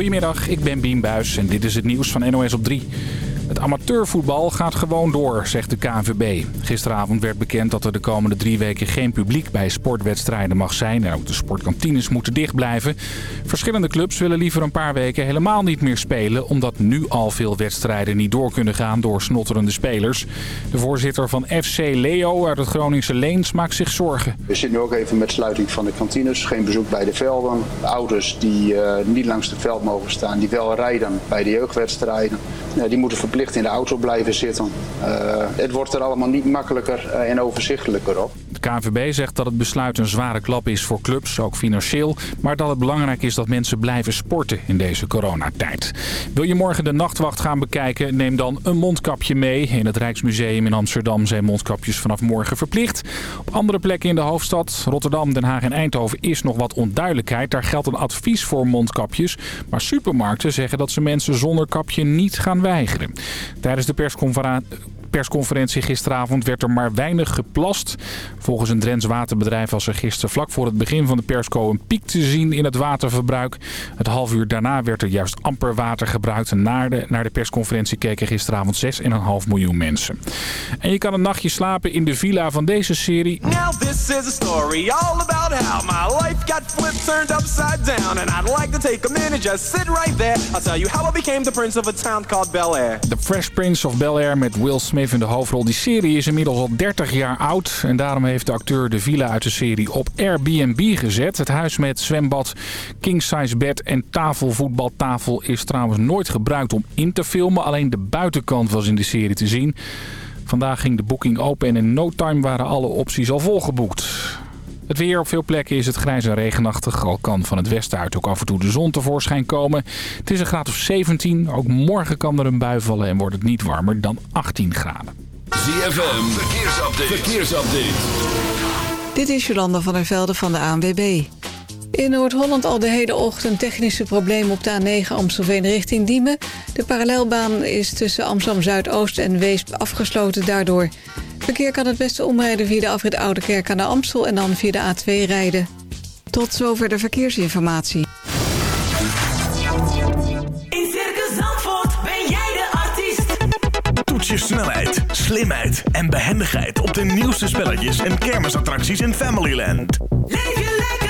Goedemiddag, ik ben Bien Buis en dit is het nieuws van NOS op 3. Het amateurvoetbal gaat gewoon door, zegt de KNVB. Gisteravond werd bekend dat er de komende drie weken geen publiek bij sportwedstrijden mag zijn. En ook de sportkantines moeten dicht blijven. Verschillende clubs willen liever een paar weken helemaal niet meer spelen... omdat nu al veel wedstrijden niet door kunnen gaan door snotterende spelers. De voorzitter van FC Leo uit het Groningse Leens maakt zich zorgen. We zitten nu ook even met sluiting van de kantines. Geen bezoek bij de velden. De ouders die uh, niet langs het veld mogen staan, die wel rijden bij de jeugdwedstrijden. Uh, die moeten verplicht in de auto blijven zitten. Uh, het wordt er allemaal niet makkelijker en overzichtelijker op. De KNVB zegt dat het besluit een zware klap is voor clubs, ook financieel. Maar dat het belangrijk is dat mensen blijven sporten in deze coronatijd. Wil je morgen de nachtwacht gaan bekijken? Neem dan een mondkapje mee. In het Rijksmuseum in Amsterdam zijn mondkapjes vanaf morgen verplicht. Op andere plekken in de hoofdstad, Rotterdam, Den Haag en Eindhoven is nog wat onduidelijkheid. Daar geldt een advies voor mondkapjes. Maar supermarkten zeggen dat ze mensen zonder kapje niet gaan weigeren. Tijdens de persconferentie persconferentie gisteravond werd er maar weinig geplast. Volgens een Drents waterbedrijf was er gisteren vlak voor het begin van de persco een piek te zien in het waterverbruik. Het half uur daarna werd er juist amper water gebruikt. Naar de, naar de persconferentie keken gisteravond 6,5 miljoen mensen. En je kan een nachtje slapen in de villa van deze serie. Now this is a story all about how my life got flipped, turned upside down. And I'd like to take a minute, just sit right there. I'll tell you how I became the prince of a town called Bel Air. The Fresh Prince of Bel Air met Will Smith in de hoofdrol. Die serie is inmiddels al 30 jaar oud. En daarom heeft de acteur de villa uit de serie op Airbnb gezet. Het huis met zwembad, king-size bed en tafelvoetbaltafel is trouwens nooit gebruikt om in te filmen. Alleen de buitenkant was in de serie te zien. Vandaag ging de boeking open en in no time waren alle opties al volgeboekt. Het weer op veel plekken is het grijs en regenachtig. Al kan van het westen uit ook af en toe de zon tevoorschijn komen. Het is een graad of 17. Ook morgen kan er een bui vallen en wordt het niet warmer dan 18 graden. ZFM, verkeersupdate. verkeersupdate. Dit is Jolanda van der Velde van de ANWB. In Noord-Holland al de hele ochtend technische problemen op de A9 Amstelveen richting Diemen. De parallelbaan is tussen Amsterdam-Zuidoost en Weesp afgesloten daardoor. Verkeer kan het beste omrijden via de afrit Oude Kerk aan de Amstel... en dan via de A2 rijden. Tot zover de verkeersinformatie. In Circus Zandvoort ben jij de artiest. Toets je snelheid, slimheid en behendigheid... op de nieuwste spelletjes en kermisattracties in Familyland. Leef je lekker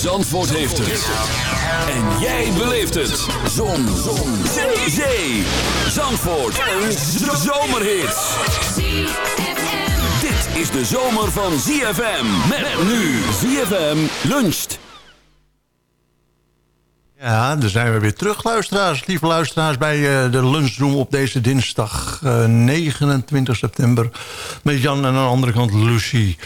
Zandvoort heeft het. En jij beleeft het. Zon. Zon. Zee. Zee. Zandvoort. Een zomerhit. Dit is de zomer van ZFM. Met nu ZFM luncht. Ja, daar zijn we weer terug, luisteraars. Lieve luisteraars, bij uh, de lunchroom op deze dinsdag uh, 29 september. Met Jan en aan de andere kant Lucie.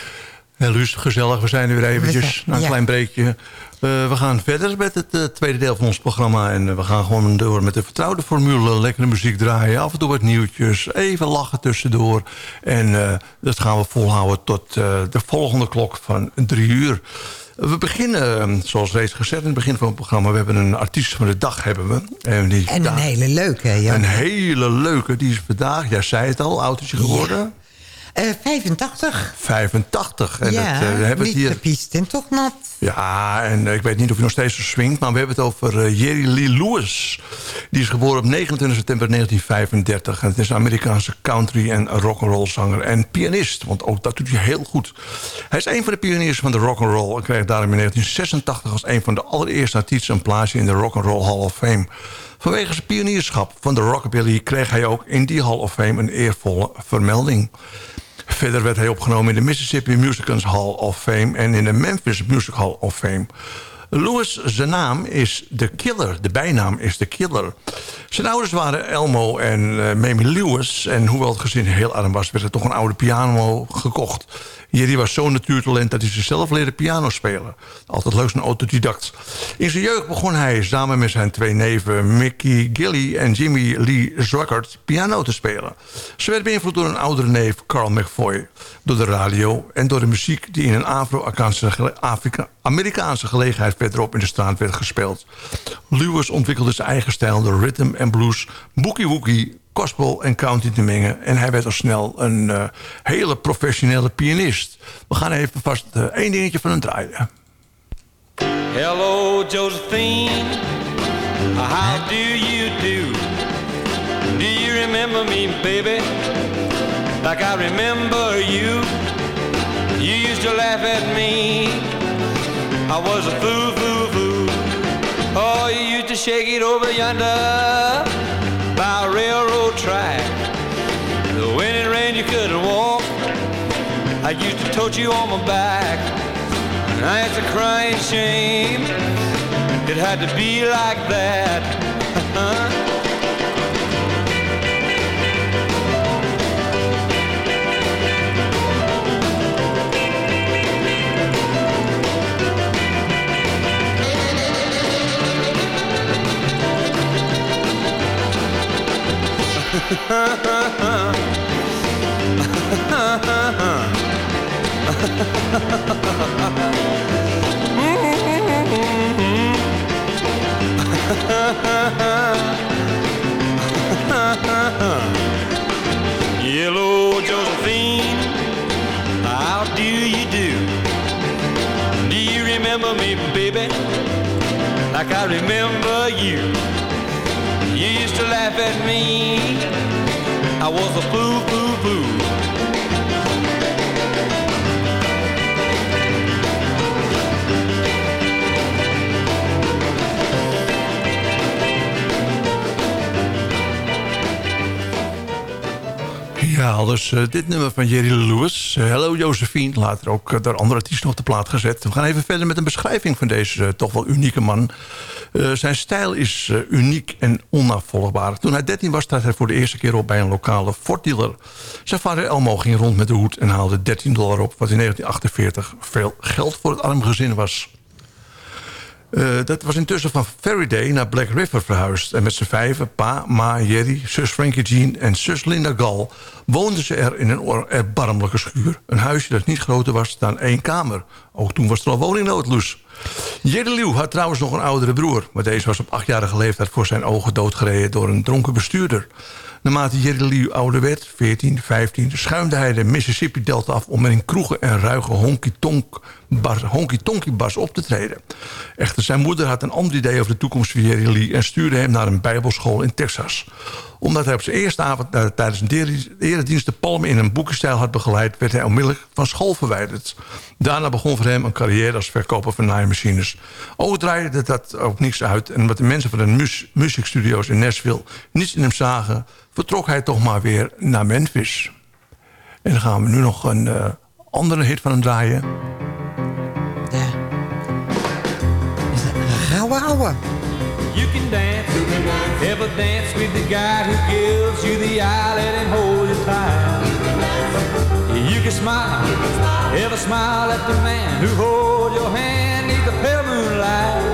Ja, Luus, gezellig. We zijn er weer eventjes. Na een ja. klein breekje. Uh, we gaan verder met het uh, tweede deel van ons programma. En uh, we gaan gewoon door met de vertrouwde formule. Lekkere muziek draaien. Af en toe wat nieuwtjes. Even lachen tussendoor. En dat gaan we volhouden tot de volgende klok van drie uur. We beginnen, zoals reeds gezegd in het begin van het programma... we hebben een artiest van de dag, hebben we. En, die en een hele leuke, ja. Een hele leuke, die is vandaag, jij zei het al, oud is je geworden... Ja. Uh, 85. 85. En ja, dat, uh, hebben niet hier... gepiest en toch nat. Ja, en ik weet niet of je nog steeds zo swingt... maar we hebben het over Jerry Lee Lewis. Die is geboren op 29 september 1935. En het is een Amerikaanse country- en rock'n'roll zanger en pianist. Want ook dat doet hij heel goed. Hij is een van de pioniers van de rock'n'roll... en kreeg daarom in 1986 als een van de allereerste artiesten... een plaatsje in de Rock'n'Roll Hall of Fame. Vanwege zijn pionierschap van de rockabilly... kreeg hij ook in die Hall of Fame een eervolle vermelding. Verder werd hij opgenomen in de Mississippi Musicians Hall of Fame... en in de Memphis Music Hall of Fame. Lewis, zijn naam is The Killer. De bijnaam is The Killer. Zijn ouders waren Elmo en uh, Mamie Lewis. En hoewel het gezin heel arm was... werd er toch een oude piano gekocht. Jerry was zo'n natuurtalent dat hij zichzelf leerde piano spelen. Altijd leuk, een autodidact. In zijn jeugd begon hij samen met zijn twee neven... Mickey Gilly en Jimmy Lee Zwackert piano te spelen. Ze werd beïnvloed door een oudere neef, Carl McFoy. Door de radio en door de muziek die in een Afro-Amerikaanse gelegenheid... verderop in de straat werd gespeeld. Lewis ontwikkelde zijn eigen stijl door rhythm en blues... boogie woogie gospel en country te mengen. En hij werd al snel een uh, hele professionele pianist. We gaan even vast uh, één dingetje van hem draaien. Hello Josephine, how do you do? Do you remember me baby? Like I remember you. You used to laugh at me. I was a fool, fool, fool. Oh, you used to shake it over yonder by a railroad track. When it rained, you couldn't walk. I used to tote you on my back. Now it's a crying shame. It had to be like that. Uh-huh. Yellow Josephine, how do you do? Do you remember me, baby? Like I remember you. You used to laugh at me. I was a fool, fool, fool. Ja, dus uh, dit nummer van Jerry Lewis. Uh, Hello Josephine, later ook uh, door andere artiesten op de plaat gezet. We gaan even verder met een beschrijving van deze toch wel unieke man. zijn stijl is uniek en onafvolgbaar. Toen hij 13 was, trad hij voor de eerste keer op bij een lokale Ford-dealer. Zijn vader Elmo ging rond met de hoed en haalde 13 dollar op... wat in 1948 veel geld voor het arm gezin was. Uh, dat was intussen van Faraday naar Black River verhuisd. En met z'n vijven, pa, ma, Jerry, zus Frankie Jean en zus Linda Gal... woonden ze er in een erbarmelijke schuur. Een huisje dat niet groter was dan één kamer. Ook toen was er al woningnood, Loes. Jerry Leeuw had trouwens nog een oudere broer... maar deze was op achtjarige leeftijd voor zijn ogen doodgereden... door een dronken bestuurder. Naarmate Jerry Lee ouder werd, 14, 15, schuimde hij de Mississippi-delta af... om in kroegen en ruige honky-tonky bars op te treden. Echter, zijn moeder had een ander idee over de toekomst van Jerry Lee... en stuurde hem naar een bijbelschool in Texas omdat hij op zijn eerste avond tijdens een eredienst de palmen in een boekenstijl had begeleid... werd hij onmiddellijk van school verwijderd. Daarna begon voor hem een carrière als verkoper van naaimachines. Ook draaide dat ook niks uit. En omdat de mensen van de muziekstudio's in Nashville niets in hem zagen... vertrok hij toch maar weer naar Memphis. En dan gaan we nu nog een uh, andere hit van hem draaien. You can dance, ever dance with the guy who gives you the eye, let him hold you tight. You can smile, ever smile at the man who holds your hand neath the pale moonlight.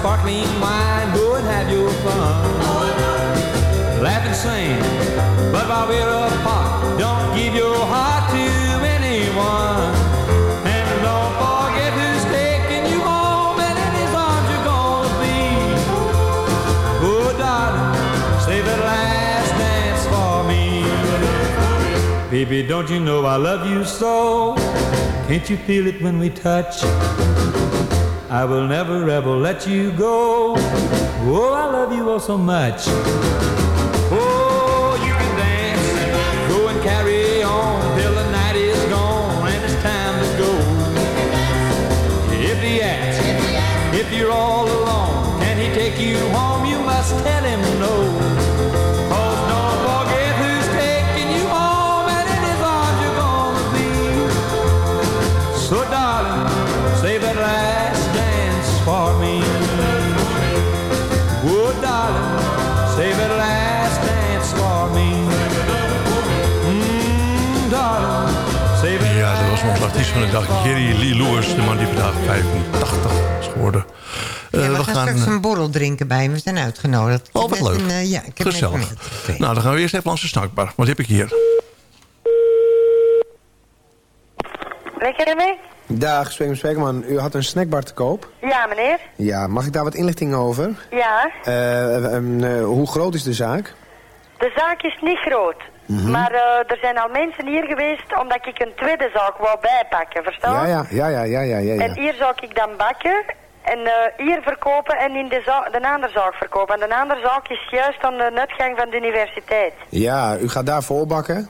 sparkling wine, go and have your fun. Laugh and sing, but while we're apart, don't give your heart to anyone. And don't forget who's taking you home and in his arms you're gonna be. Oh, darling, save the last dance for me. Baby, don't you know I love you so? Can't you feel it when we touch? I will never ever let you go. Oh, I love you oh so much. Oh, you can dance, go and carry on till the night is gone and it's time to go. If he asks, if you're all alone, can he take you home? You must tell him no. Van de dag, Jerry Lee Lewis. De man die vandaag 85 is geworden. Eh, Ja, we, gaan straks eh, een borrel drinken bij hem. We zijn uitgenodigd. Ik Oh, wat leuk. Een, eh, ja, ik heb Gezellig. Oké. Nou, dan gaan we eerst even langs de snackbar. Wat heb ik hier? Lekker ermee? Dag, Sveem Spekman. U had een snackbar te koop? Ja, meneer. Ja, mag ik daar wat inlichting over? Ja, eh, eh, hoe groot is de zaak? de zaak is niet groot. Mhm. Maar eh, er zijn al mensen hier geweest omdat ik een tweede zaak wou bijpakken, verstaan? Ja, ja, ja, ja, ja, ja. En hier zou ik dan bakken en eh, hier verkopen en in de, de andere zaak verkopen. En de andere zaak is juist aan de uitgang van de universiteit. Ja, u gaat daar voorbakken?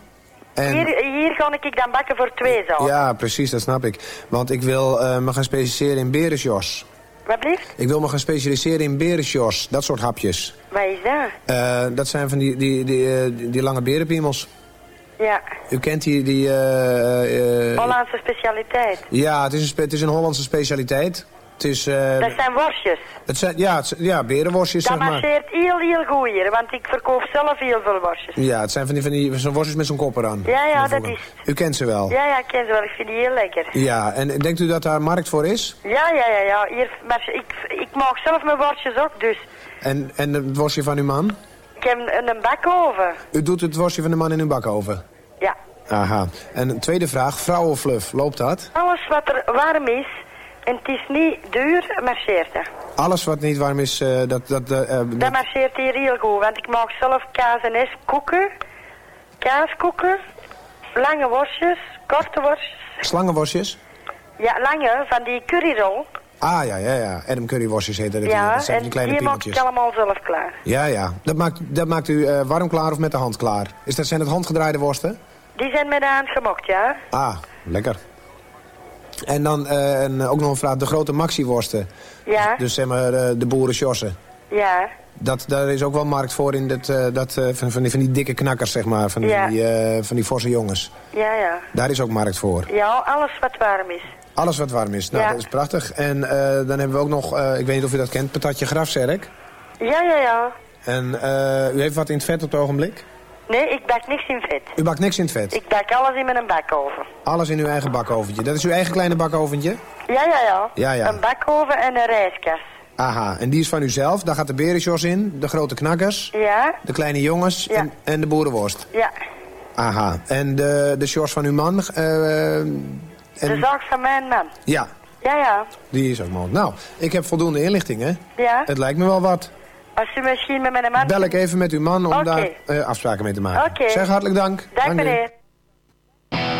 En... Hier, hier ga ik dan bakken voor twee zaken. Ja, precies, dat snap ik. Want ik wil eh, me gaan specialiseren in berensjos. Wat blieft? Ik wil me gaan specialiseren in berensjos, dat soort hapjes. Wat is dat? Eh, dat zijn van die, die, die, eh, die, die lange berenpiemels. Ja, U kent die... die eh, Hollandse specialiteit. ja, het is, een, het is een Hollandse specialiteit. Het is... eh, Dat zijn worstjes. het zijn, ja, het, ja, berenworstjes, Dat zeg maar. marcheert heel, heel goed hier, want ik verkoop zelf heel veel worstjes. Ja, het zijn van die, van die zo'n worstjes met zo'n kop eraan. Ja, ja, dat is... U kent ze wel? Ja, ja, ik ken ze wel. Ik vind die heel lekker. Ja, en denkt u dat daar markt voor is? Ja, ja, ja, ja. Hier, maar ik, ik maak zelf mijn worstjes ook, dus En, en het worstje van uw man? ik heb een, een bakoven. U doet het worstje van de man in uw bakoven? Ja. Aha. En een tweede vraag, vrouwenfluff, loopt dat? Alles wat er warm is en het is niet duur, marcheert dat. Alles wat niet warm is, eh, dat... dat, eh, eh, Dat marcheert hier heel goed, want ik maak zelf kaas en es koeken, kaaskoeken, lange worstjes, korte worstjes. Slangenworstjes? Ja, lange, van die curryrol. Ah, ja, ja, ja. Adam Curry worstjes heet dat. Ja, dat zijn en die kleine die maak ik allemaal zelf klaar. Ja, ja. Dat maakt, dat maakt u warm klaar of met de hand klaar? Is dat, zijn het handgedraaide worsten? Die zijn met de hand gemokt, ja. Ah, lekker. En dan eh, en ook nog een vraag, de grote maxi-worsten. Ja, Dus zeg maar eh, de boerensjossen. ja. Dat, daar is ook wel markt voor in dat, eh, dat, eh, van, van, die, van die dikke knakkers, zeg maar. Van die, Ja. van die forse jongens. Ja, ja. Daar is ook markt voor. Ja, alles wat warm is. Alles wat warm is. Nou, Ja. dat is prachtig. En dan hebben we ook nog, ik weet niet of u dat kent, patatje grafzerk. Ja, ja, ja. En u heeft wat in het vet op het ogenblik? Nee, ik bak niks in vet. U bakt niks in het vet? Ik bak alles in mijn bakoven. Alles in uw eigen bakoventje. Dat is uw eigen kleine bakoventje? Ja, ja, ja. Ja, ja. Een bakoven en een rijstkas. Aha, en die is van uzelf. Daar gaat de berenjos in, de grote knakkers, Ja, de kleine jongens Ja. en, en de boerenworst. ja. Aha, en de, de shorts van uw man? eh, en, De zaak van mijn man. Ja, Ja, ja. die is ook mooi. Nou, ik heb voldoende inlichting, hè? Ja. Het lijkt me wel wat. Als u misschien met mijn man... Bel ik even met uw man om daar eh, afspraken mee te maken. Zeg hartelijk dank. Dag, u. meneer. sono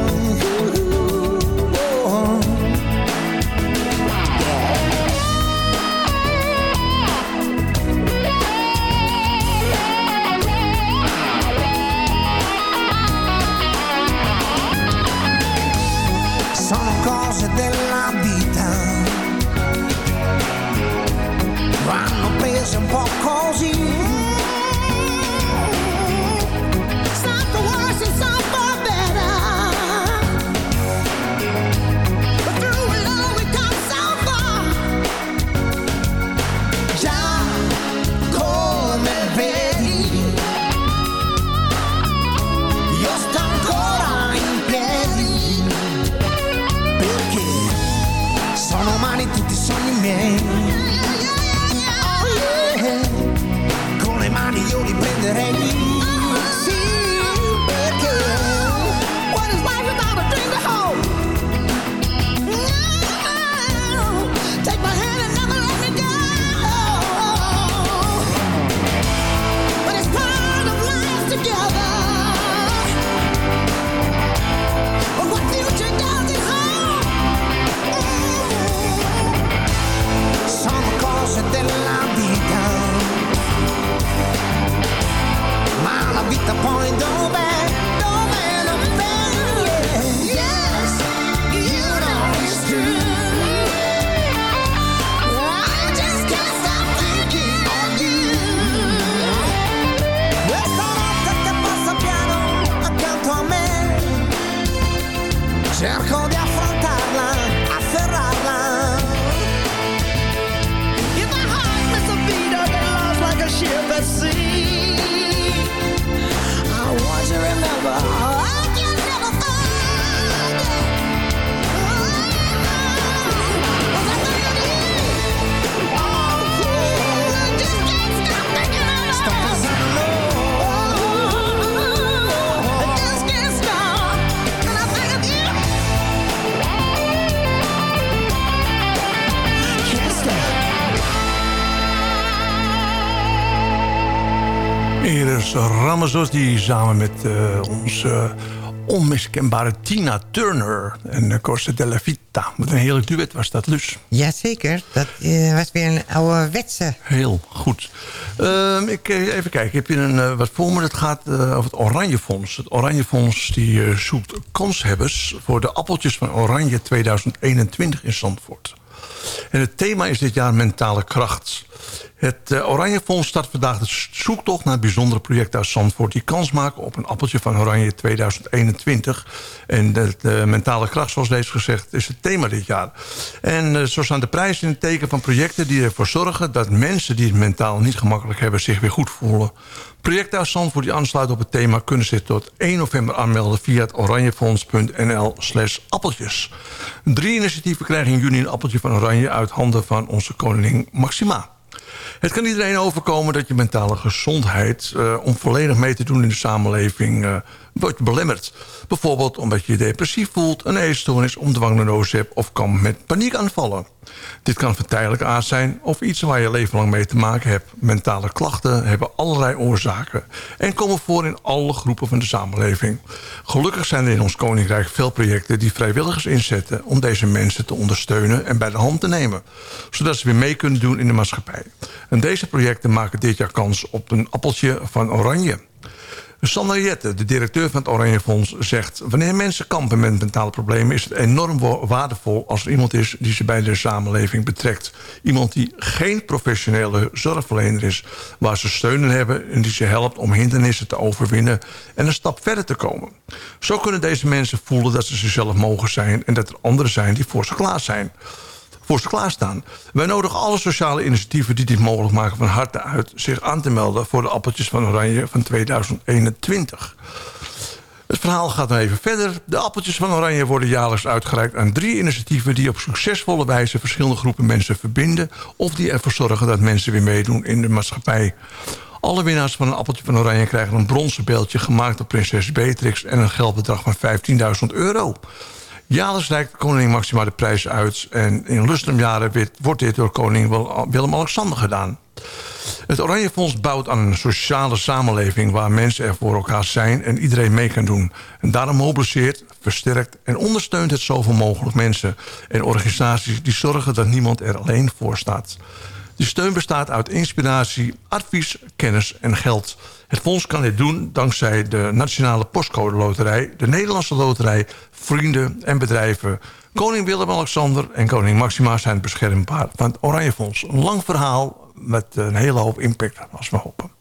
Prese un po' Ramazzotti samen met eh, onze onmiskenbare Tina Turner en uh, Corsa della Vita. Wat een heerlijk duet was dat, Lus. Jazeker, dat eh, was weer een ouderwetse. Heel goed. Ehm, ik, eh, even kijken, heb je een, eh, wat voor me? Dat gaat eh, over het Oranje Fonds. Het Oranje Fonds die, eh, zoekt kanshebbers voor de appeltjes van Oranje 2021 in Zandvoort. En het thema is dit jaar mentale kracht. Het eh, Oranje Fonds start vandaag de zoektocht naar bijzondere projecten uit Zandvoort... die kans maken op een appeltje van Oranje 2021. En de, de mentale kracht, zoals deze gezegd, is het thema dit jaar. En eh, zo staan de prijzen in het teken van projecten die ervoor zorgen... dat mensen die het mentaal niet gemakkelijk hebben zich weer goed voelen. Projecten uit Zandvoort die aansluiten op het thema... kunnen zich tot 1 november aanmelden via het oranjefonds.nl slash appeltjes. Drie initiatieven krijgen in juni een appeltje van Oranje... uit handen van onze koningin Maxima. Het kan iedereen overkomen dat je mentale gezondheid... Uh, om volledig mee te doen in de samenleving uh, wordt belemmerd. Bijvoorbeeld omdat je je depressief voelt, een eetstoornis... om dwangneurose hebt of kan met paniekaanvallen. Dit kan van tijdelijke aard zijn of iets waar je leven lang mee te maken hebt. Mentale klachten hebben allerlei oorzaken... en komen voor in alle groepen van de samenleving. Gelukkig zijn er in ons Koninkrijk veel projecten... die vrijwilligers inzetten om deze mensen te ondersteunen... en bij de hand te nemen. Zodat ze weer mee kunnen doen in de maatschappij. En deze projecten maken dit jaar kans op een appeltje van oranje. Sander Jette, de directeur van het Oranje Fonds, zegt... wanneer mensen kampen met mentale problemen... is het enorm wa- waardevol als er iemand is die ze bij de samenleving betrekt. Iemand die geen professionele zorgverlener is... waar ze steun in hebben en die ze helpt om hindernissen te overwinnen... en een stap verder te komen. Zo kunnen deze mensen voelen dat ze zichzelf mogen zijn... en dat er anderen zijn die voor ze klaar zijn voor ze klaarstaan. Wij nodigen alle sociale initiatieven die dit mogelijk maken van harte uit... zich aan te melden voor de Appeltjes van Oranje van 2021. Het verhaal gaat nog even verder. De Appeltjes van Oranje worden jaarlijks uitgereikt aan drie initiatieven... die op succesvolle wijze verschillende groepen mensen verbinden... of die ervoor zorgen dat mensen weer meedoen in de maatschappij. Alle winnaars van een Appeltje van Oranje krijgen een bronzen beeldje... gemaakt door prinses Beatrix en een geldbedrag van 15.000 euro. Jaarlijks reikt koningin Maxima de prijs uit... en in lustrumjaren wordt dit door koning Wil- Willem-Alexander gedaan. Het Oranje Fonds bouwt aan een sociale samenleving... waar mensen er voor elkaar zijn en iedereen mee kan doen. En daarom mobiliseert, versterkt en ondersteunt het zoveel mogelijk mensen... en organisaties die zorgen dat niemand er alleen voor staat. De steun bestaat uit inspiratie, advies, kennis en geld. Het fonds kan dit doen dankzij de Nationale Postcode Loterij... de Nederlandse Loterij, vrienden en bedrijven... Koning Willem-Alexander en koning Maxima zijn beschermbaar van het Oranje Fonds. Een lang verhaal met een hele hoop impact, als we hopen.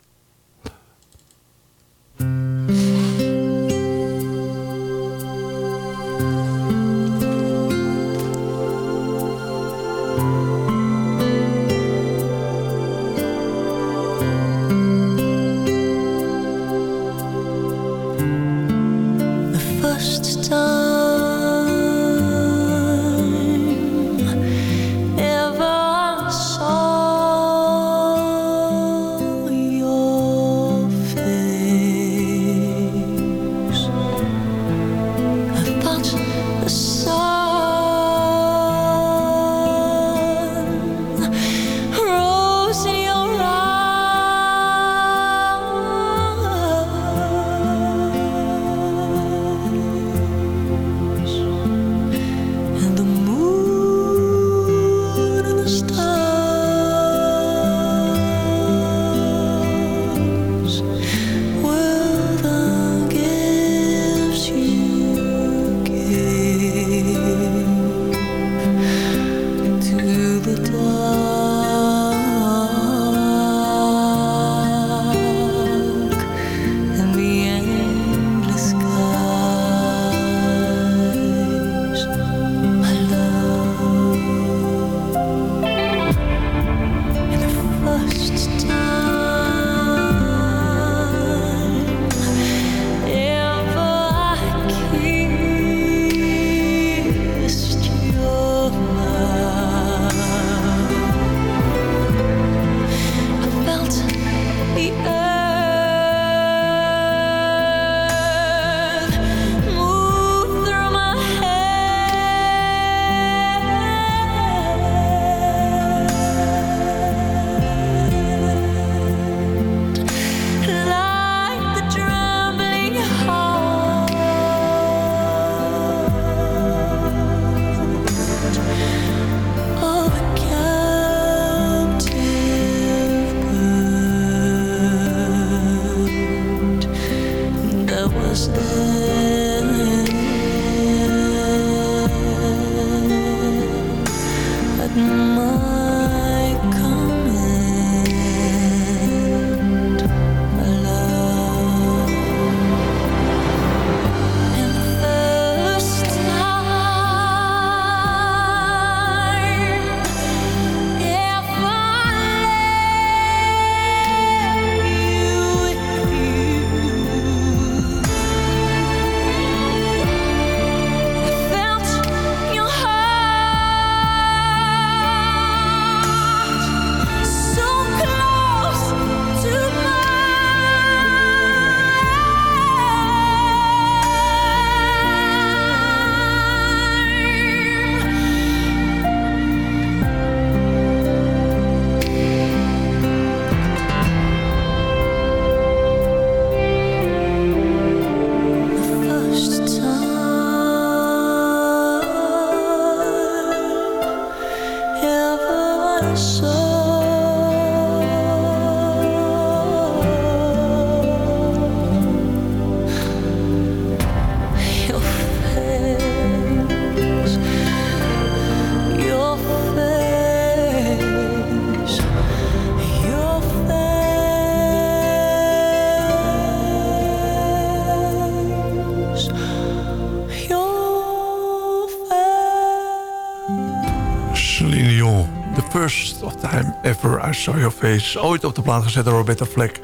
Saw your face. Ooit op de plaat gezet door Roberta Fleck.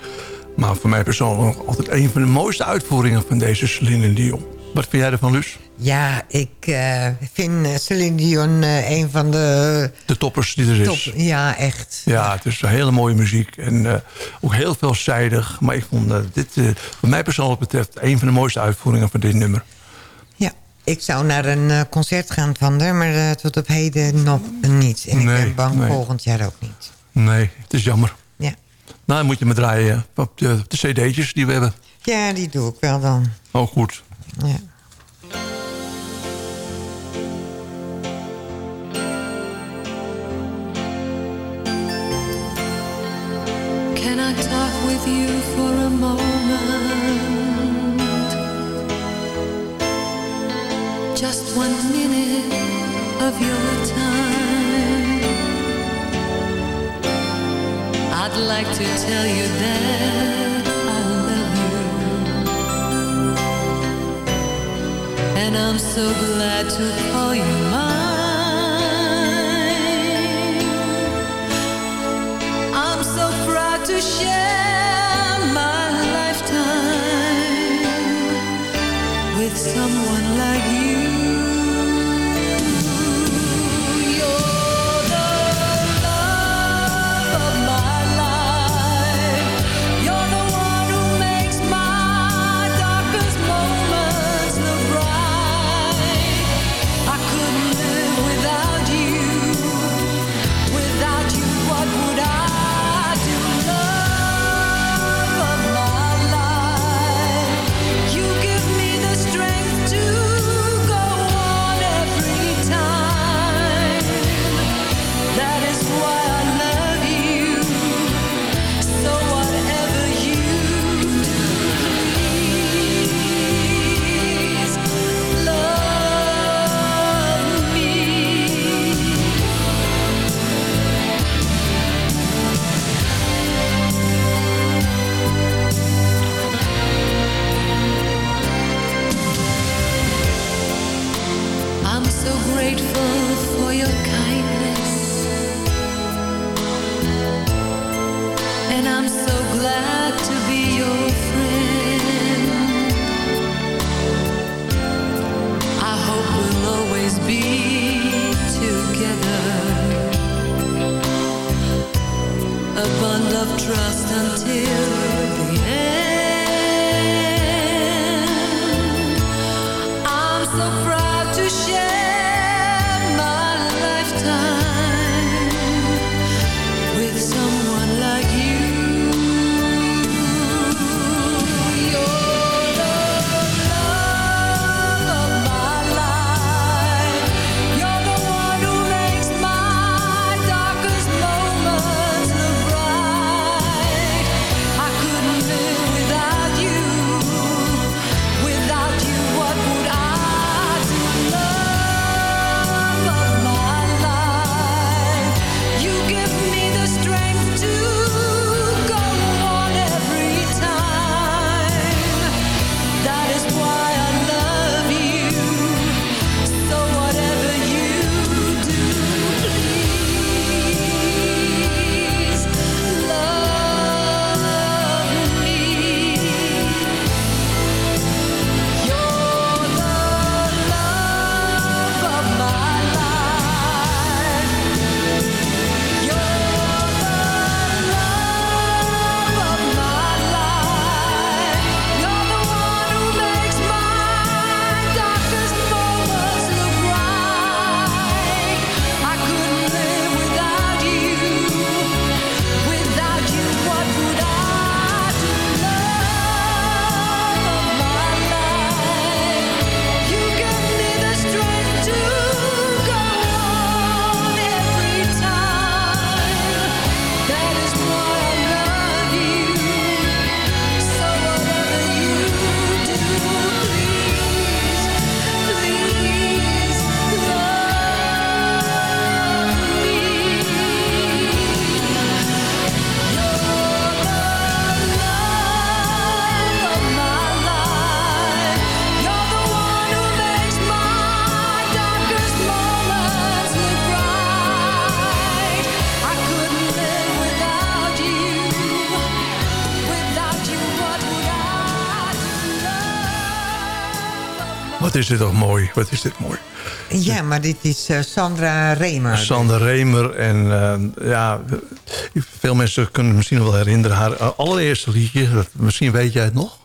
Maar voor mij persoonlijk nog altijd een van de mooiste uitvoeringen van deze Celine Dion. Wat vind jij ervan, Luus? Ja, ik eh, vind eh, Celine Dion eh, een van de... De toppers die er is. Top, ja, echt. Ja, het is een hele mooie muziek. En ook heel veelzijdig. Maar ik vond dit, wat mij persoonlijk betreft... een van de mooiste uitvoeringen van dit nummer. Ja, ik zou naar een concert gaan van haar... maar tot op heden nog niet. En Nee, ik ben bang nee. volgend jaar ook niet. Nee, het is jammer. Ja. Nou, dan moet je me draaien op de, op de cd'tjes die we hebben. Ja, die doe ik wel dan. Oh, goed. Ja. Can I talk with you for a moment? Just one minute of your time. I'd like to tell you that I love you. And I'm so glad to call you mine. I'm so proud to share my lifetime with someone like together. A bond of trust until the end. Is dit toch mooi. Wat is dit mooi. Ja, maar dit is eh, Sandra Remer. Sander Remer. En eh, ja, veel mensen kunnen het misschien nog wel herinneren. Haar eh, allereerste liedje, misschien weet jij het nog.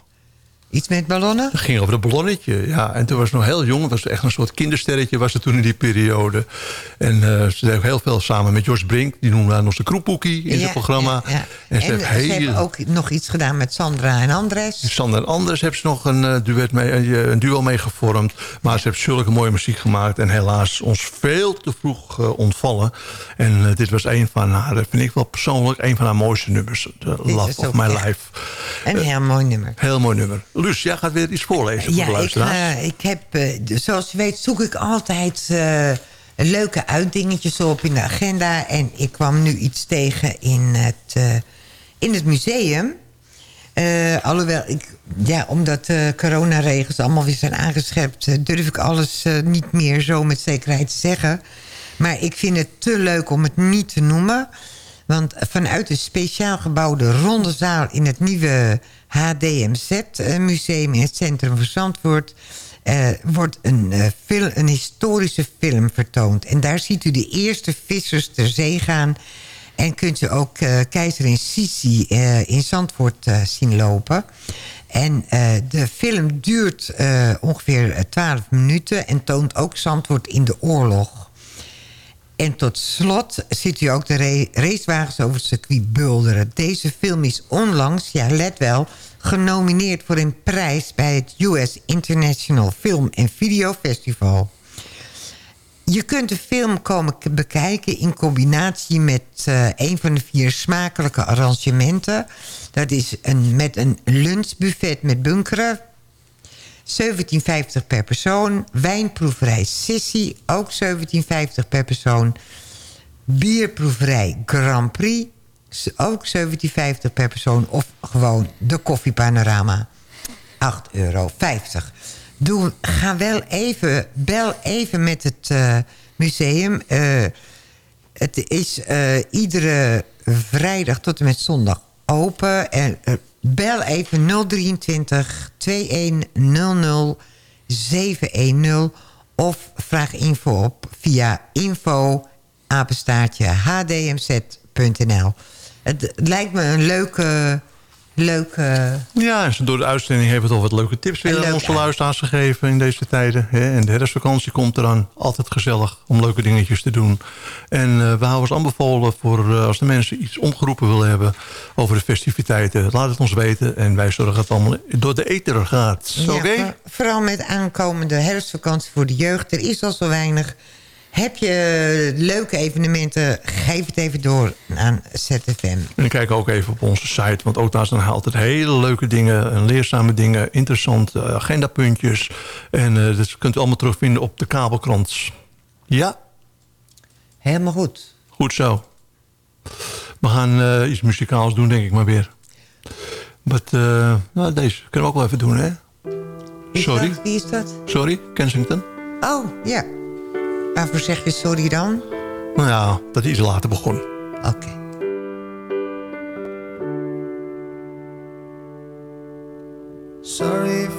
Iets met ballonnen? Het ging over een ballonnetje, ja. En toen was ze nog heel jong. Het was echt een soort kindersterretje was het toen in die periode. En eh, ze deed ook heel veel samen met Jos Brink. Die noemde haar nog de kroephoekie in Ja, het programma. ja, ja. En ze En heeft ze hebben ook nog iets gedaan met Sandra en Andres. Sander en Anders heeft ze nog een, eh, duet mee, een, een duo mee gevormd. Maar ze heeft zulke mooie muziek gemaakt. En helaas ons veel te vroeg eh, ontvallen. En eh, dit was een van haar, eh, vind ik wel persoonlijk, een van haar mooiste nummers. The Love of My echt Life. Een heel mooi nummer. Heel mooi nummer. Luus, jij gaat weer iets voorlezen voor de Ja, ik, luisteraars. eh, ik heb, eh, zoals je weet, zoek ik altijd eh, leuke uitdingetjes op in de agenda. En ik kwam nu iets tegen in het, in het museum. Alhoewel, ik, ja, omdat de coronaregels allemaal weer zijn aangescherpt... durf ik alles niet meer zo met zekerheid te zeggen. Maar ik vind het te leuk om het niet te noemen. Want vanuit de speciaal gebouwde ronde zaal... in het nieuwe HDMZ-museum in het centrum van Zandvoort... eh, wordt een, eh, een historische film vertoond. En daar ziet u de eerste vissers ter zee gaan... En kunt u ook eh, Keizerin Sisi eh, in Zandvoort eh, zien lopen. En eh, de film duurt eh, ongeveer eh, 12 minuten... en toont ook Zandvoort in de oorlog. En tot slot ziet u ook de ra- racewagens over het circuit bulderen. Deze film is onlangs, ja let wel... genomineerd voor een prijs bij het US International Film and Video Festival. Je kunt de film komen bekijken in combinatie met eh, een van de vier smakelijke arrangementen. Dat is een, met een lunchbuffet met bunkeren. 17,50 per persoon. Wijnproeverij Sissy, ook 17,50 per persoon. Bierproeverij Grand Prix, ook 17,50 per persoon. Of gewoon de koffiepanorama, 8,50 euro. Doe, ga wel even, bel even met het eh, museum. Eh, het is eh, iedere vrijdag tot en met zondag open. En, bel even 023 2100 710 of vraag info op via info hdmz.nl. Het lijkt me een leuke... leuke Ja, en door de uitzending heeft het al wat leuke tips weer Een aan onze luisteraars gegeven in deze tijden. En de herfstvakantie komt eraan. Altijd gezellig om leuke dingetjes te doen. En eh, we houden ons aanbevolen voor eh, als de mensen iets omgeroepen willen hebben over de festiviteiten. Laat het ons weten en wij zorgen dat het allemaal door de ether gaat. Ja, voor- vooral met aankomende herfstvakantie voor de jeugd. Er is al zo weinig. Heb je leuke evenementen, geef het even door aan ZFM. En kijk ook even op onze site, want ook daar staan altijd hele leuke dingen... en leerzame dingen, interessante agendapuntjes. En eh, dat kunt u allemaal terugvinden op de kabelkrant. Ja? Helemaal goed. Goed zo. We gaan eh, iets muzikaals doen, denk ik maar weer. Maar eh, nou, deze kunnen we ook wel even doen, hè? Sorry? Wie is dat? Sorry, Kensington? Oh, ja. Waarvoor zeg je sorry dan? Nou ja, dat is later begonnen. Oké. Sorry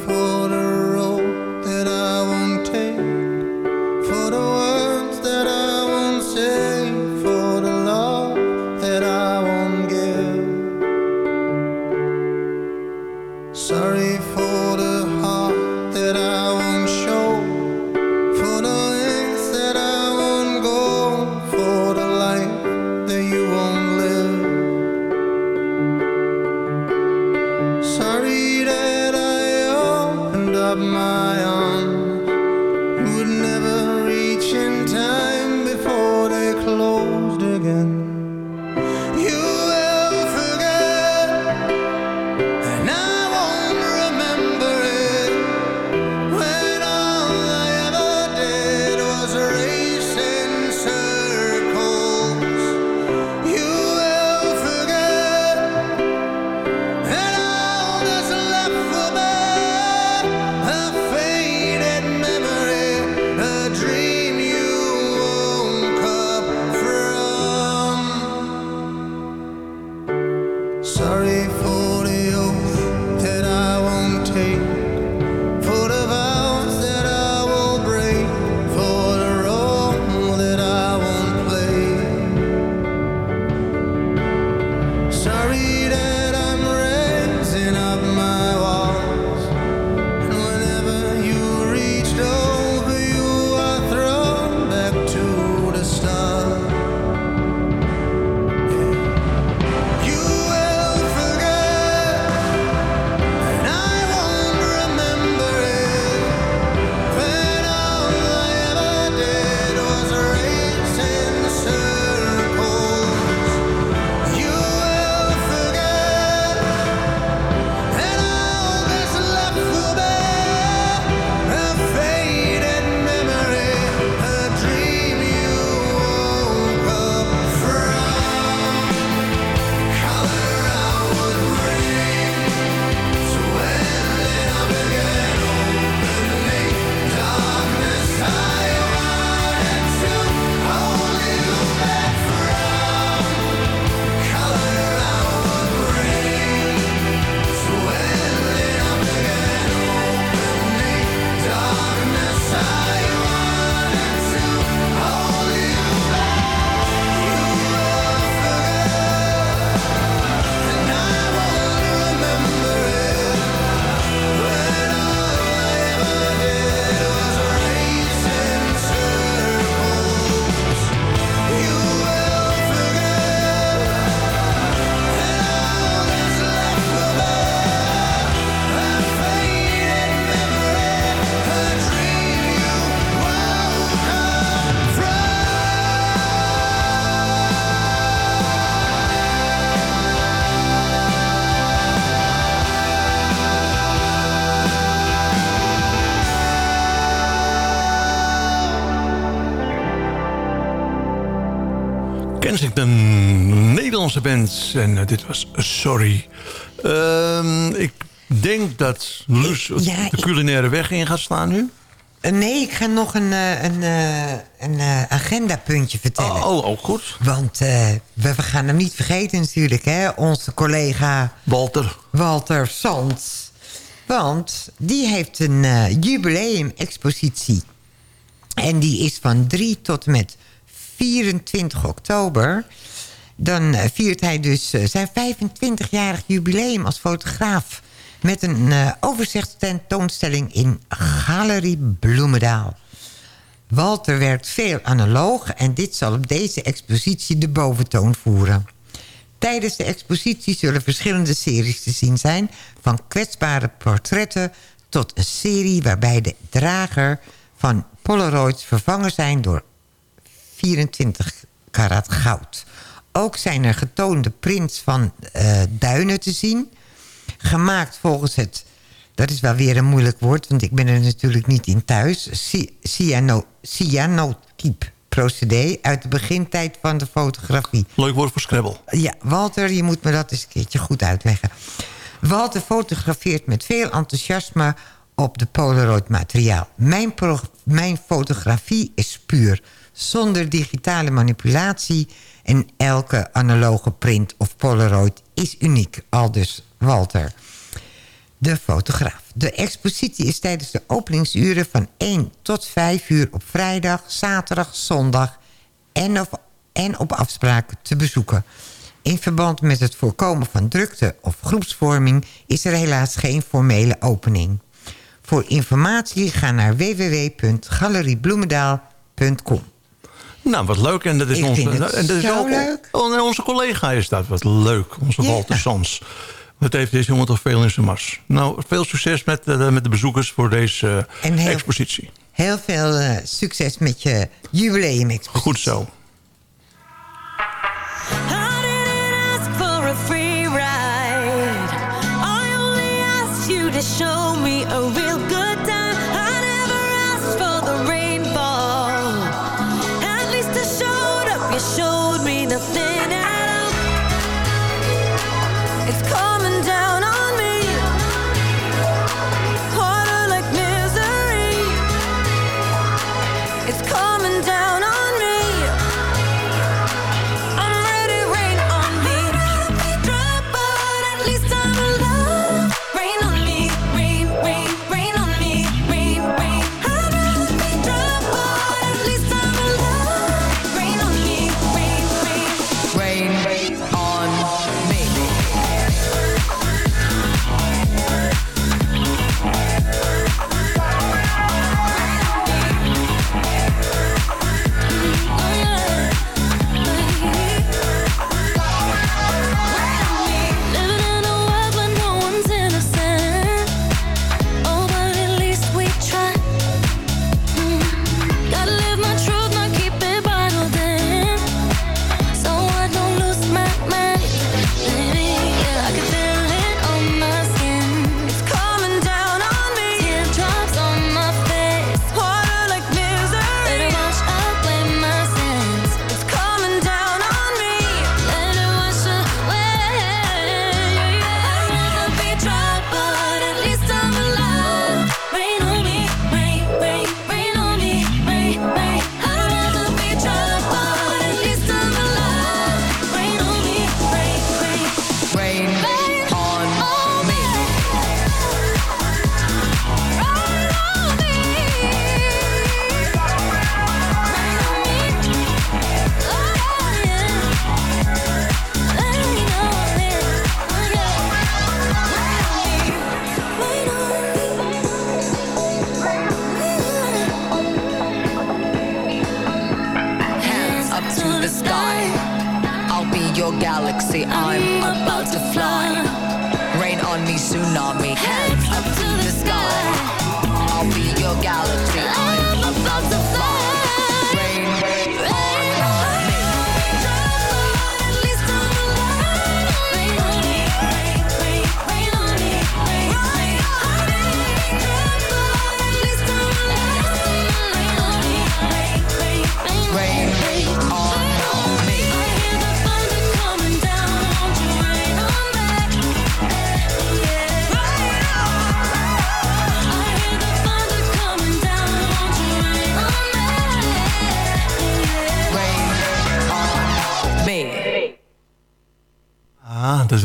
Nederlandse band. En eh, dit was Sorry. Ehm, ik denk dat Luus ja, de culinaire weg in gaat slaan nu. Eh, Nee, ik ga nog een, eh, een, een agendapuntje vertellen. Oh, oh, goed. Want we, we gaan hem niet vergeten natuurlijk, hè. Onze collega... Walter. Walter Sands. Want die heeft een jubileum-expositie. En die is van 3 tot en met 24 oktober. Dan eh, viert hij dus eh, zijn 25-jarig jubileum als fotograaf... met een eh overzichtstentoonstelling in Galerie Bloemendaal. Walter werkt veel analoog en dit zal op deze expositie de boventoon voeren. Tijdens de expositie zullen verschillende series te zien zijn... van kwetsbare portretten tot een serie waarbij de drager van Polaroids vervangen zijn door 24 karat goud. Ook zijn er getoonde prints van eh, duinen te zien. Gemaakt volgens het, dat is wel weer een moeilijk woord... want ik ben er natuurlijk niet in thuis... Cy- cyano, cyanotype procedé uit de begintijd van de fotografie. Leuk woord voor Scrabble. Ja, Walter, je moet me dat eens een keertje goed uitleggen. Walter fotografeert met veel enthousiasme op de Polaroid materiaal. Mijn, mijn fotografie is puur, zonder digitale manipulatie... en elke analoge print of Polaroid is uniek, aldus Walter. De fotograaf. De expositie is tijdens de openingsuren van 1 tot 5 uur op vrijdag, zaterdag, zondag en op, en op afspraak te bezoeken. In verband met het voorkomen van drukte of groepsvorming is er helaas geen formele opening. Voor informatie ga naar www.galeriebloemendaal.com. Nou, wat leuk. En dat is, Ik onze, en dat is ook leuk. Oh, en onze collega is dat. Wat leuk. Onze Ja. Walter Sans. Wat heeft deze jongen toch veel in zijn mars. Nou, veel succes met, eh, met de bezoekers voor deze eh, En heel- expositie. Heel veel eh, succes met je jubileum-expositie. Goed zo. I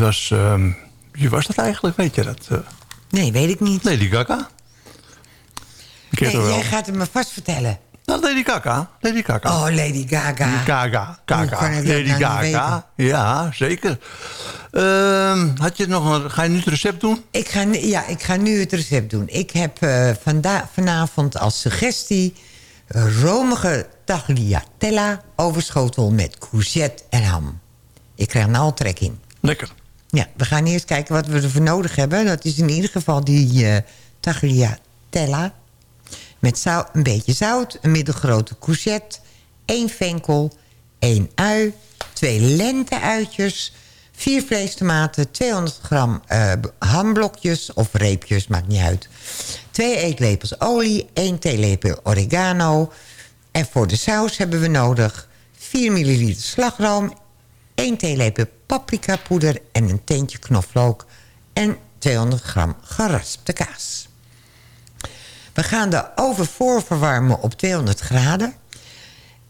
was... ehm, wie was dat eigenlijk? Weet je dat? eh? Nee, weet ik niet. Lady Gaga. Nee, wel. jij gaat het me vast vertellen. Nou, Lady Gaga. Lady Gaga. Oh, Lady Gaga. Gaga. Gaga. Lady nou Gaga. Ja, zeker. Ehm, had je nog een, ga je nu het recept doen? Ik ga, ja, ik ga nu het recept doen. Ik heb vanda- vanavond als suggestie... eh, romige tagliatella overschotel met courgette en ham. Ik krijg er al trek in. Lekker. Ja, we gaan eerst kijken wat we ervoor nodig hebben. Dat is in ieder geval die eh tagliatella. Met zou, een beetje zout, een middelgrote courgette... één venkel, één ui, twee lente-uitjes... vier vleestomaten, 200 gram eh, hamblokjes of reepjes, maakt niet uit... twee eetlepels olie, één theelepel oregano... en voor de saus hebben we nodig 4 milliliter slagroom... 1 theelepel paprikapoeder en een teentje knoflook... en 200 gram geraspte kaas. We gaan de oven voorverwarmen op 200 graden.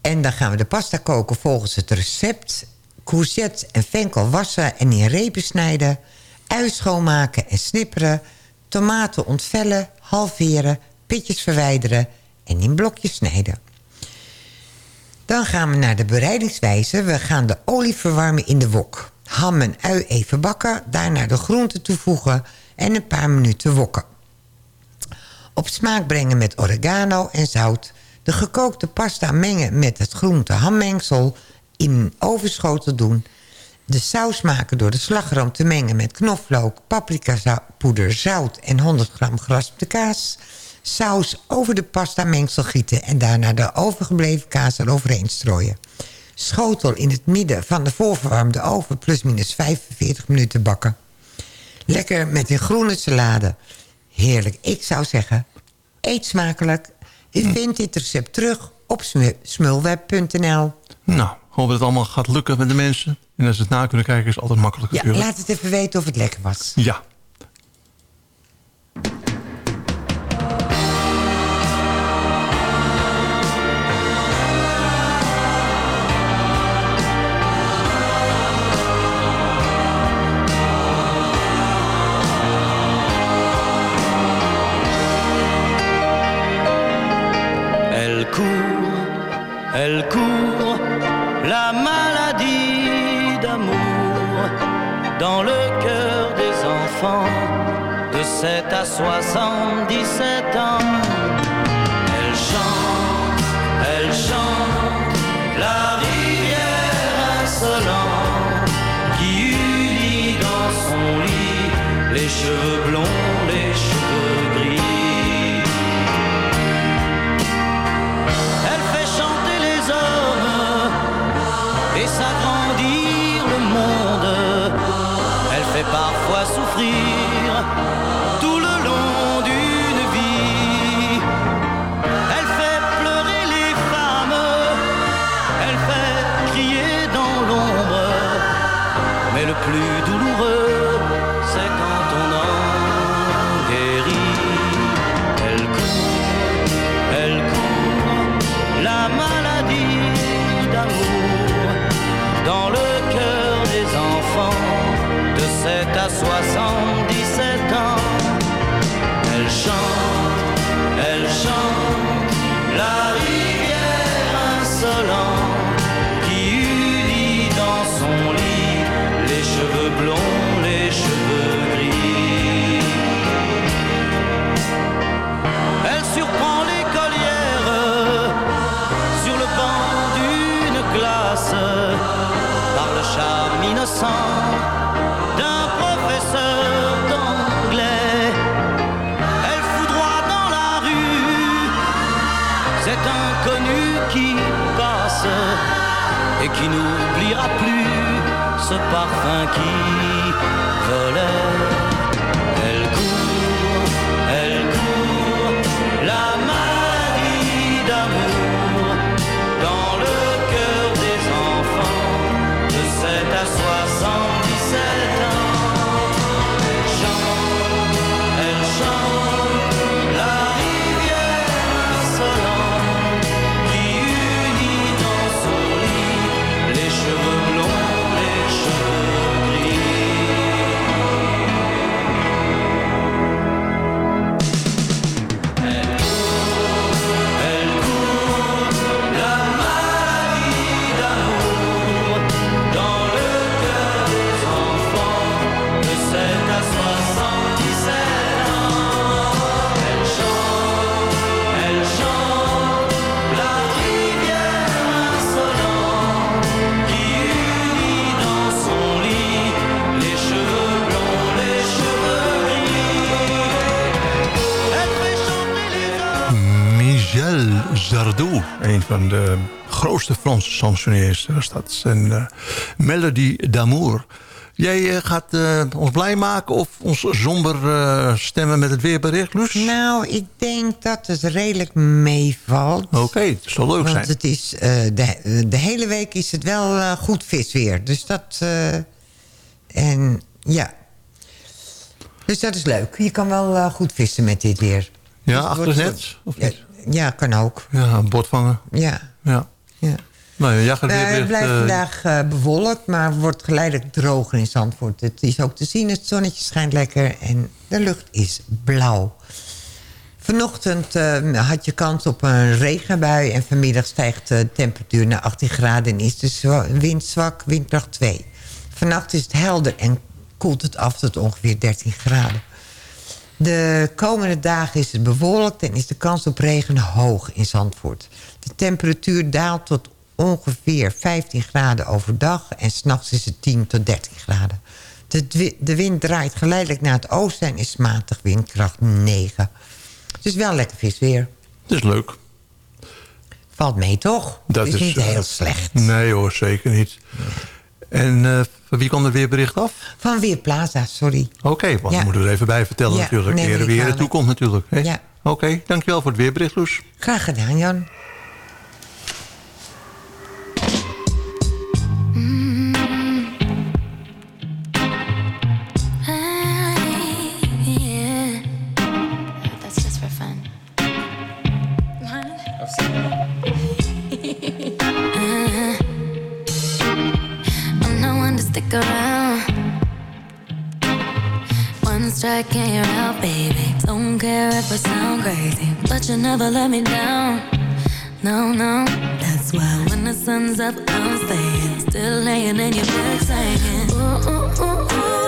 En dan gaan we de pasta koken volgens het recept. Courgette en venkel wassen en in repen snijden. Ui schoonmaken en snipperen. Tomaten ontvellen, halveren, pitjes verwijderen en in blokjes snijden. Dan gaan we naar de bereidingswijze. We gaan de olie verwarmen in de wok. Ham en ui even bakken, daarna de groenten toevoegen en een paar minuten wokken. Op smaak brengen met oregano en zout. De gekookte pasta mengen met het groente hammengsel. In een doen. De saus maken door de slagroom te mengen met knoflook, paprikapoeder, zout en 100 gram geraspte kaas. Saus over de pasta mengsel gieten en daarna de overgebleven kaas eroverheen strooien. Schotel in het midden van de voorverwarmde oven plus minus 45 minuten bakken. Lekker met een groene salade. Heerlijk. Ik zou zeggen, eet smakelijk. U vindt dit recept terug op smu- smulweb.nl. Nou, hoop dat het allemaal gaat lukken met de mensen. En als ze het na kunnen kijken is het altijd makkelijk Ja, laat het even weten of het lekker was. Ja. À 77 aqui. Sardou. Een van de grootste Franse chansonniers was dat. En eh, Melody d'Amour. Jij eh, gaat eh, ons blij maken of ons somber stemmen met het weerbericht, Loes? Nou, ik denk dat het redelijk meevalt. Oké, het zal leuk Want zijn. het is, eh, de, de hele week is het wel goed visweer. Dus dat... eh, en ja. Dus dat is leuk. Je kan wel goed vissen met dit weer. Ja, Dus het achter het net? Of ja, ja, kan ook. Ja, een bord vangen. Ja. Ja. ja. Nou, ja, Eh, het blijft eh, vandaag eh, bewolkt, maar wordt geleidelijk droger in Zandvoort. Het is ook te zien, het zonnetje schijnt lekker en de lucht is blauw. Vanochtend had je kans op een regenbui... en vanmiddag stijgt de temperatuur naar 18 graden... en is de zwa- wind zwak, windkracht 2. Vannacht is het helder en koelt het af tot ongeveer 13 graden. De komende dagen is het bewolkt en is de kans op regen hoog in Zandvoort. De temperatuur daalt tot ongeveer 15 graden overdag... en s'nachts is het 10 tot 13 graden. De, de wind draait geleidelijk naar het oosten en is matig windkracht 9. Het is wel lekker visweer. Het is leuk. Valt mee, toch? Dat is, niet eh, heel slecht. Nee hoor, zeker niet. En eh, van wie kwam er weerbericht af? Van Weerplaza, sorry. Oké, want Ja. we moeten er even bij vertellen Ja, natuurlijk. neem me Ere er kwalijk. toekomt natuurlijk. hè? Ja. Oké, dankjewel voor het weerbericht, Loes. Graag gedaan, Jan. Stick around. One strike and you're out, baby. Don't care if I sound crazy, but you never let me down. No, no, that's why when the sun's up, I'm staying. Still laying in your bed saying, ooh, ooh, ooh, ooh.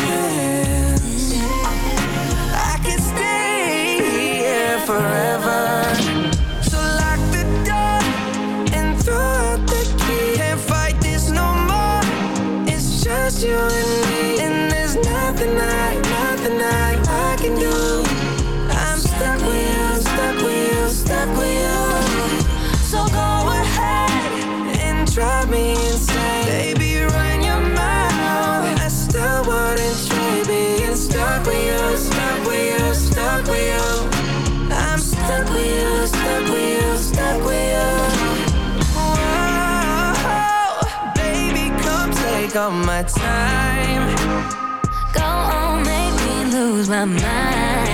stuck with you. I'm stuck with you, stuck with you, stuck with you. Whoa, baby, come take all my time. Go on, make me lose my mind.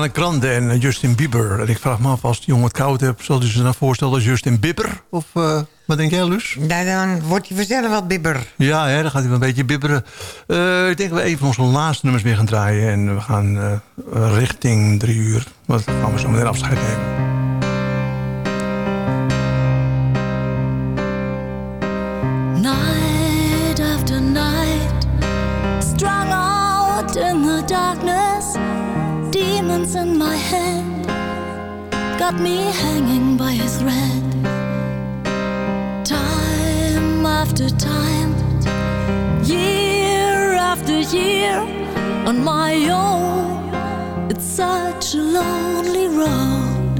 Ja, Ariana Grande en eh, Justin Bieber. En ik vraag me af, als die jongen het koud heeft... zal hij zich dan voorstellen als Justin Bieber? Of eh, wat denk jij, Luus? Nou, dan wordt hij vanzelf wel bibber. Ja, hè, dan gaat hij wel een beetje bibberen. Eh, ik denk dat we even onze laatste nummers weer gaan draaien. En we gaan richting drie uur. Want dan gaan we zo meteen afscheid nemen. Got me hanging by a thread. Time after time, year after year, on my own, it's such a lonely road.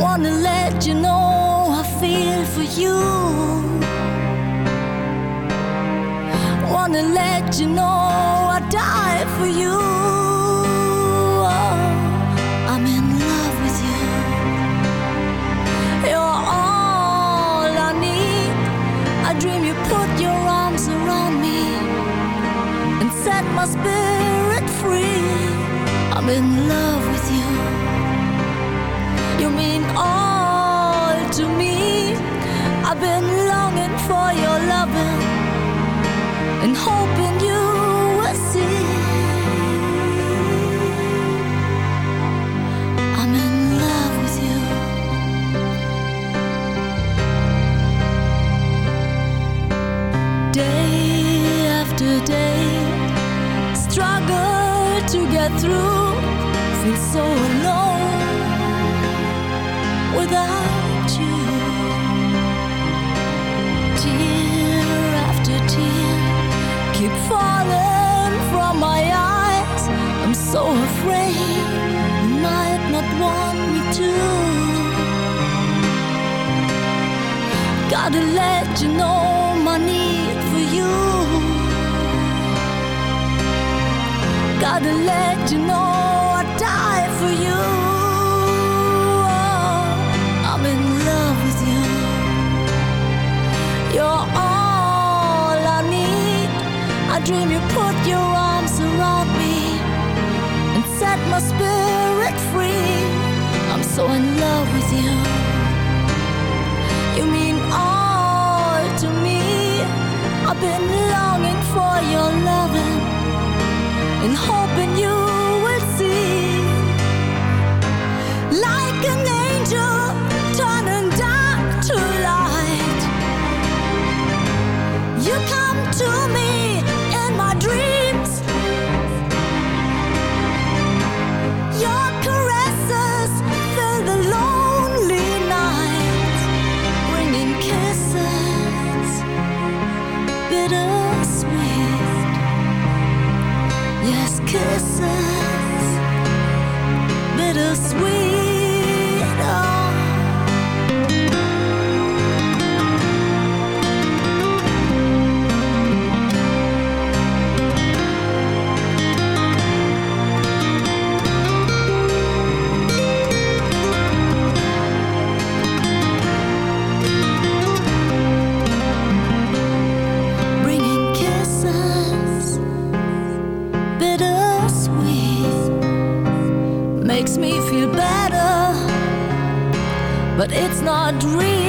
Wanna let you know I feel for you. Wanna let you know I die for you. Spirit free. I'm in love with you. You mean all to me. I've been longing for your loving and hoping you to get through. Feel so alone without you. Tear after tear keep falling from my eyes. I'm so afraid you might not want me to. Gotta let you know my need for you. Gotta let you know I die for you. Oh, I'm in love with you. You're all I need. I dream you put your arms around me and set my spirit free. I'm so in love with you. You mean all to me. I've been longing for your loving and hoping you will see. Like an angel turning dark to light. You come to me makes me feel better, but it's not real.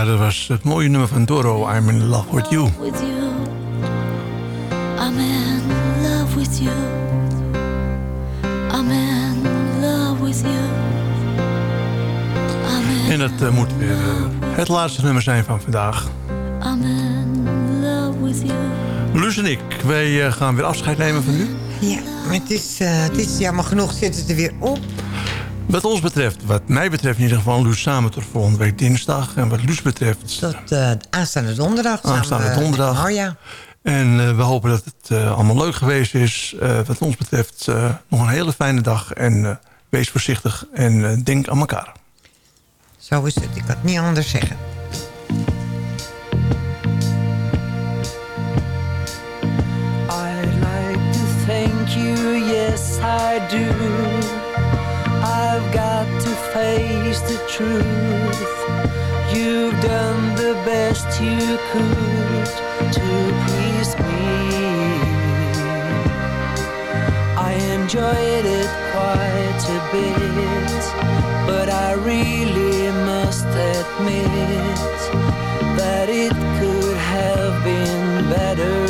Ja, dat was het mooie nummer van Doro. I'm in love with you. With you. I'm in love with you. I'm in love with you. I'm in, En dat eh, moet weer eh, het laatste nummer zijn van vandaag. I'm in love with you. Luus en ik, wij eh, gaan weer afscheid nemen van u. Ja, maar het is, eh, het is jammer genoeg zit het er weer op. Wat ons betreft, wat mij betreft in ieder geval... Luus samen tot volgende week dinsdag. En wat Luus betreft... Tot uh, aanstaande donderdag. Aanstaande samen, donderdag. Oh ja. En uh, we hopen dat het uh, allemaal leuk geweest is. wat ons betreft nog een hele fijne dag. En wees voorzichtig en denk aan elkaar. Zo is het. Ik kan het niet anders zeggen. I'd like to thank you, yes I do. I've got to face the truth. You've done the best you could to please me. I enjoyed it quite a bit, but I really must admit that it could have been better